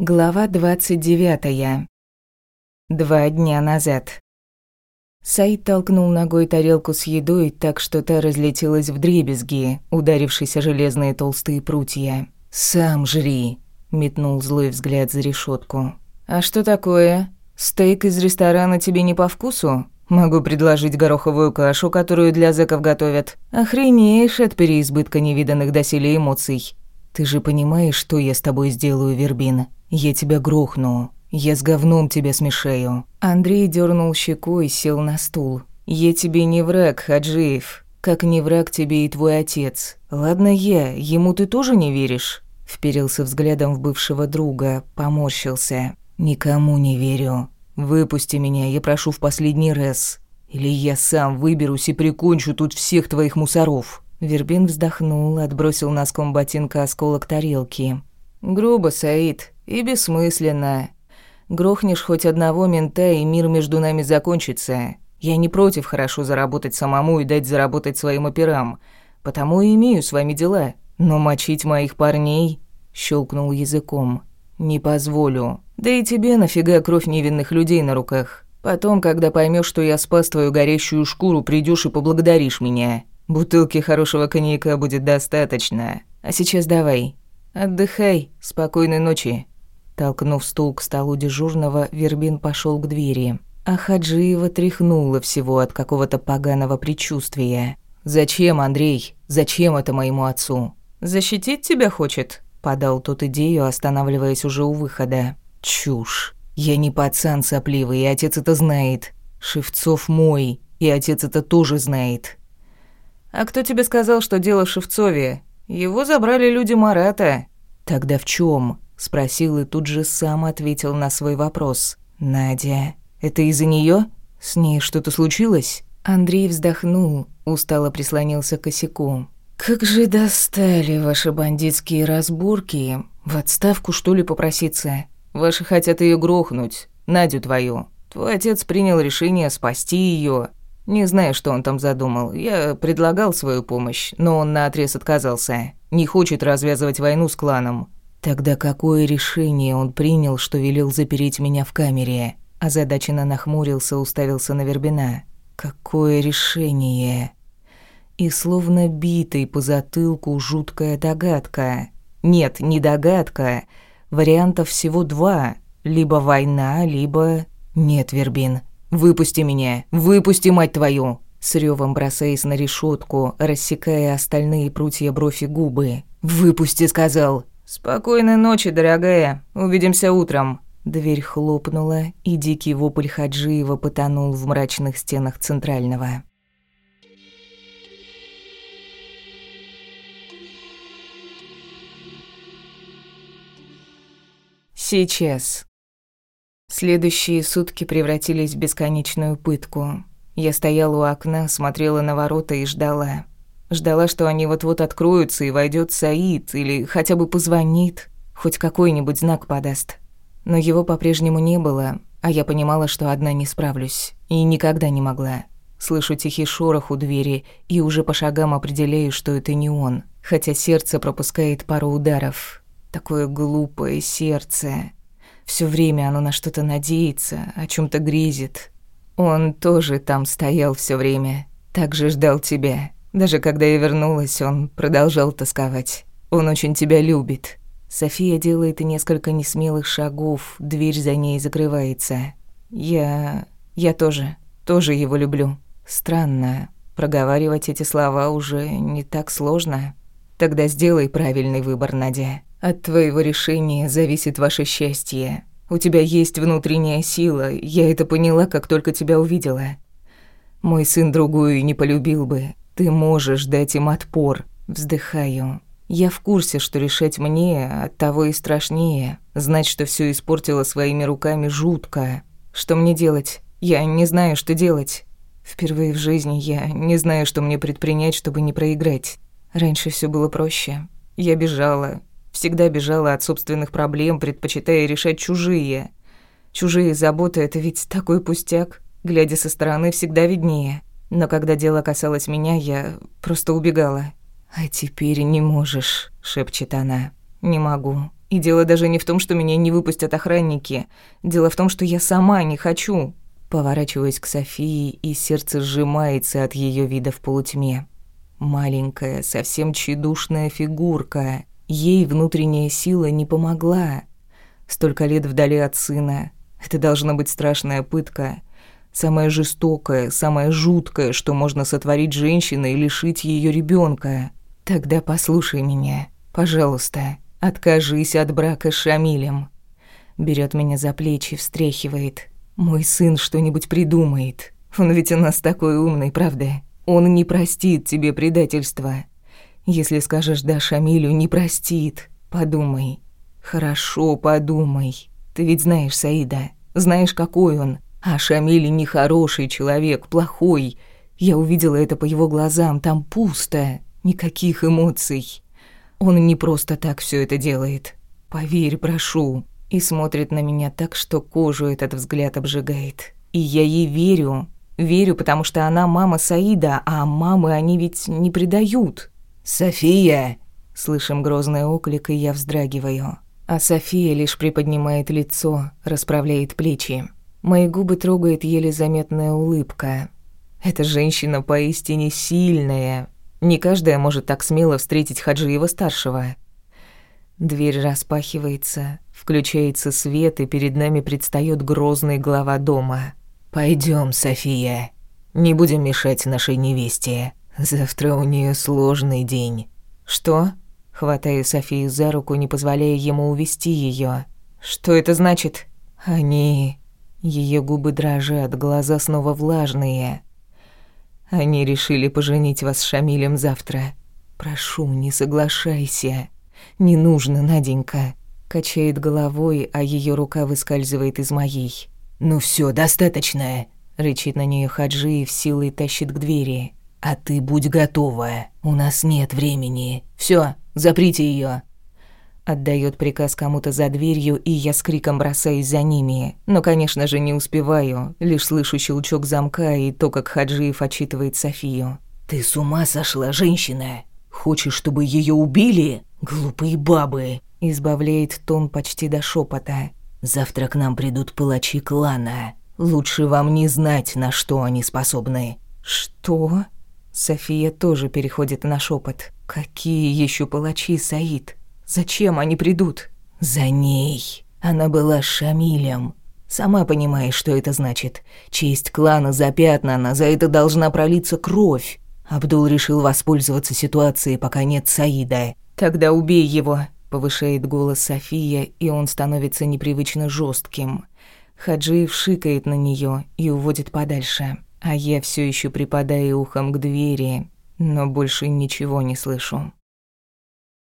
Глава 29. Два дня назад. Саид толкнул ногой тарелку с едой так, что та разлетелась в дребезги, ударившись о железные толстые прутья. «Сам жри», — метнул злой взгляд за решетку. «А что такое? Стейк из ресторана тебе не по вкусу? Могу предложить гороховую кашу, которую для зэков готовят. Охренеешь от переизбытка невиданных доселе эмоций. Ты же понимаешь, что я с тобой сделаю, Вербин?» Я тебя грохну. Я с говном тебя смешаю». Андрей дернул щекой и сел на стул. «Я тебе не враг, Хаджиев. Как не враг тебе и твой отец. Ладно я, ему ты тоже не веришь?» Вперился взглядом в бывшего друга, поморщился. «Никому не верю. Выпусти меня, я прошу в последний раз. Или я сам выберусь и прикончу тут всех твоих мусоров». Вербин вздохнул, отбросил носком ботинка осколок тарелки. «Грубо, Саид. И бессмысленно. Грохнешь хоть одного мента, и мир между нами закончится. Я не против хорошо заработать самому и дать заработать своим операм, потому и имею с вами дела. Но мочить моих парней...» Щелкнул языком. «Не позволю. Да и тебе нафига кровь невинных людей на руках. Потом, когда поймешь, что я спас твою горящую шкуру, придешь и поблагодаришь меня. Бутылки хорошего коньяка будет достаточно. А сейчас давай. Отдыхай. Спокойной ночи». Толкнув стул к столу дежурного, Вербин пошел к двери. А Хаджиева тряхнула всего от какого-то поганого предчувствия. «Зачем, Андрей? Зачем это моему отцу?» «Защитить тебя хочет?» – подал тот идею, останавливаясь уже у выхода. «Чушь. Я не пацан сопливый, и отец это знает. Шевцов мой, и отец это тоже знает». «А кто тебе сказал, что дело в Шевцове? Его забрали люди Марата». «Тогда в чем? Спросил и тут же сам ответил на свой вопрос. «Надя, это из-за нее? С ней что-то случилось?» Андрей вздохнул, устало прислонился к косяку. «Как же достали ваши бандитские разборки. В отставку, что ли, попроситься? Ваши хотят ее грохнуть, Надю твою. Твой отец принял решение спасти ее. Не знаю, что он там задумал. Я предлагал свою помощь, но он наотрез отказался. Не хочет развязывать войну с кланом. Тогда какое решение он принял, что велел запереть меня в камере? Озадаченно нахмурился, уставился на Вербина. Какое решение? И словно битый по затылку жуткая догадка. Нет, не догадка. Вариантов всего два. Либо война, либо... Нет, Вербин, выпусти меня, выпусти, мать твою! С рёвом бросаясь на решетку, рассекая остальные прутья бровь и губы. «Выпусти», — сказал. «Спокойной ночи, дорогая. Увидимся утром». Дверь хлопнула, и дикий вопль Хаджиева потонул в мрачных стенах Центрального. Сейчас. Следующие сутки превратились в бесконечную пытку. Я стояла у окна, смотрела на ворота и ждала. Ждала, что они вот-вот откроются и войдет Саид, или хотя бы позвонит, хоть какой-нибудь знак подаст. Но его по-прежнему не было, а я понимала, что одна не справлюсь. И никогда не могла. Слышу тихий шорох у двери и уже по шагам определяю, что это не он. Хотя сердце пропускает пару ударов. Такое глупое сердце. Все время оно на что-то надеется, о чем то грезит. Он тоже там стоял все время. Так же ждал тебя. Даже когда я вернулась, он продолжал тосковать. Он очень тебя любит. София делает несколько несмелых шагов, дверь за ней закрывается. Я... я тоже, тоже его люблю. Странно, проговаривать эти слова уже не так сложно. Тогда сделай правильный выбор, Надя. От твоего решения зависит ваше счастье. У тебя есть внутренняя сила, я это поняла, как только тебя увидела. Мой сын другую не полюбил бы, ты можешь дать им отпор. Вздыхаю. Я в курсе, что решать мне от того и страшнее. Знать, что все испортила своими руками, жутко. Что мне делать? Я не знаю, что делать. Впервые в жизни я не знаю, что мне предпринять, чтобы не проиграть. Раньше все было проще. Я бежала. Всегда бежала от собственных проблем, предпочитая решать чужие. Чужие заботы — это ведь такой пустяк. Глядя со стороны, всегда виднее. Но когда дело касалось меня, я просто убегала. «А теперь не можешь», — шепчет она. «Не могу. И дело даже не в том, что меня не выпустят охранники. Дело в том, что я сама не хочу. Поворачиваюсь к Софии, и сердце сжимается от ее вида в полутьме. Маленькая, совсем тщедушная фигурка. Ей внутренняя сила не помогла. Столько лет вдали от сына. Это должна быть страшная пытка. Самое жестокое, самое жуткое, что можно сотворить женщиной и лишить ее ребенка. Тогда послушай меня, пожалуйста. Откажись от брака с Шамилем. Берет меня за плечи, встряхивает. Мой сын что-нибудь придумает. Он ведь у нас такой умный, правда? Он не простит тебе предательства. Если скажешь «да» Шамилю, не простит. Подумай. Хорошо, подумай. Ты ведь знаешь Саида. Знаешь, какой он. А Шамиль нехороший человек, плохой. Я увидела это по его глазам. Там пусто. Никаких эмоций. Он не просто так все это делает. Поверь, прошу. И смотрит на меня так, что кожу этот взгляд обжигает. И я ей верю. Верю, потому что она мама Саида, а мамы они ведь не предают. «София!» Слышим грозный оклик, и я вздрагиваю. А София лишь приподнимает лицо, расправляет плечи. Мои губы трогает еле заметная улыбка. Эта женщина поистине сильная, не каждая может так смело встретить Хаджиева-старшего. Дверь распахивается, включается свет, и перед нами предстаёт грозный глава дома. Пойдём, София. Не будем мешать нашей невесте. Завтра у неё сложный день». «Что?» Хватаю Софию за руку, не позволяя ему увести её. «Что это значит?» «Они...» Её губы дрожат, глаза снова влажные. Они решили поженить вас с Шамилем завтра. Прошу, не соглашайся. Не нужно, Наденька. Качает головой, а ее рука выскальзывает из моей. Ну все, достаточно. Рычит на нее Хаджи и в силой тащит к двери. А ты будь готова. У нас нет времени. Все, заприте ее. Отдает приказ кому-то за дверью, и я с криком бросаюсь за ними. Но, конечно же, не успеваю. Лишь слышу щелчок замка и то, как Хаджиев отчитывает Софию. «Ты с ума сошла, женщина? Хочешь, чтобы ее убили? Глупые бабы!» Избавляет тон почти до шепота. «Завтра к нам придут палачи клана. Лучше вам не знать, на что они способны». «Что?» София тоже переходит на шепот. «Какие еще палачи, Саид?» Зачем они придут? За ней. Она была Шамилем. Сама понимаешь, что это значит. Честь клана запятнана, за это должна пролиться кровь. Абдул решил воспользоваться ситуацией, пока нет Саида. «Тогда убей его», — повышает голос София, и он становится непривычно жестким. Хаджиев шикает на нее и уводит подальше. А я все еще припадаю ухом к двери, но больше ничего не слышу.